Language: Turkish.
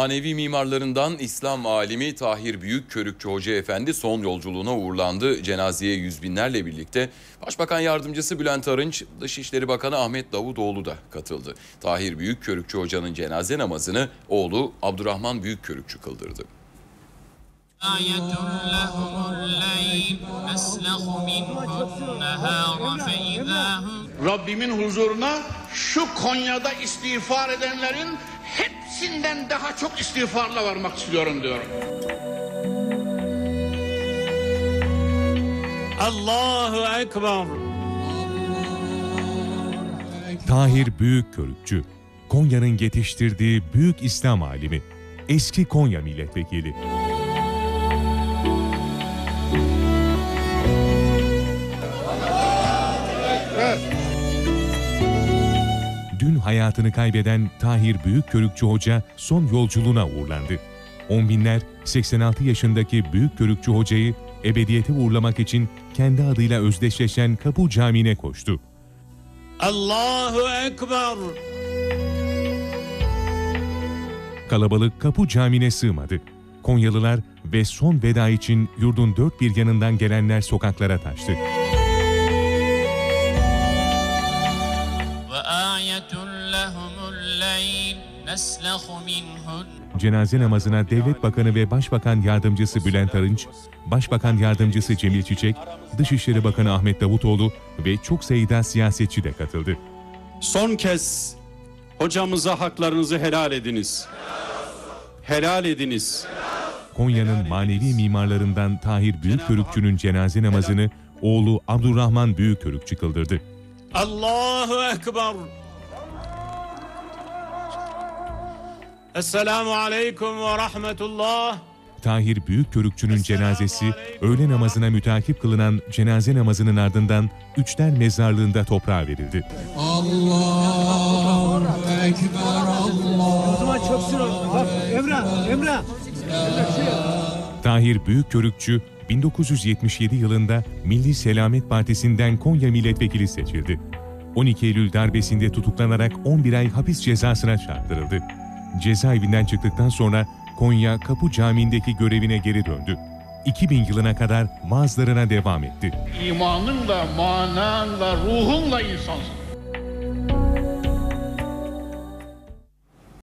Manevi mimarlarından İslam alimi Tahir Büyükkörükçü Hoca Efendi son yolculuğuna uğurlandı. Cenazeye yüz binlerle birlikte Başbakan Yardımcısı Bülent Arınç, Dışişleri Bakanı Ahmet Davutoğlu da katıldı. Tahir Büyükkörükçü Hoca'nın cenaze namazını oğlu Abdurrahman Büyükkörükçü kıldırdı. آية لهم الليل نسلخ منه النهار فإذا هم Rabbimin huzuruna şu Konya'da istiğfar edenlerin hepsinden daha çok istiğfarla varmak istiyorum diyorum. Allahu Ekber. Tahir Büyükkörükçü, Konya'nın yetiştirdiği büyük İslam alimi, eski Konya milletvekili. Dün hayatını kaybeden Tahir Büyükkörükçü Hoca son yolculuğuna uğurlandı. On binler 86 yaşındaki Büyükkörükçü Hocayı ebediyete uğurlamak için kendi adıyla özdeşleşen Kapı Camii'ne koştu. Allahu Ekber. Kalabalık Kapı Camii'ne sığmadı. Konyalılar ve son veda için yurdun dört bir yanından gelenler sokaklara taştı. Cenaze namazına Devlet Bakanı ve Başbakan Yardımcısı Bülent Arınç, Başbakan Yardımcısı Cemil Çiçek, Dışişleri Bakanı Ahmet Davutoğlu ve çok sayıda siyasetçi de katıldı. Son kez hocamıza haklarınızı helal ediniz. Helal ediniz. Konya'nın manevi mimarlarından Tahir Büyükkörükçü'nün cenaze namazını oğlu Abdurrahman Büyükkörükçü kıldırdı. Allahu Ekber. Esselamu Aleyküm ve Rahmetullah. Tahir Büyükkörükçü'nün cenazesi öğle namazına mütakip kılınan cenaze namazının ardından Üçler Mezarlığı'nda toprağa verildi. Tahir Büyükkörükçü 1977 yılında Milli Selamet Partisi'nden Konya milletvekili seçildi. 12 Eylül darbesinde tutuklanarak 11 ay hapis cezasına çarptırıldı. Cezaevinden çıktıktan sonra Konya Kapı Camii'ndeki görevine geri döndü. 2000 yılına kadar vaazlarına devam etti. İmanınla, mananla, ruhunla insansın.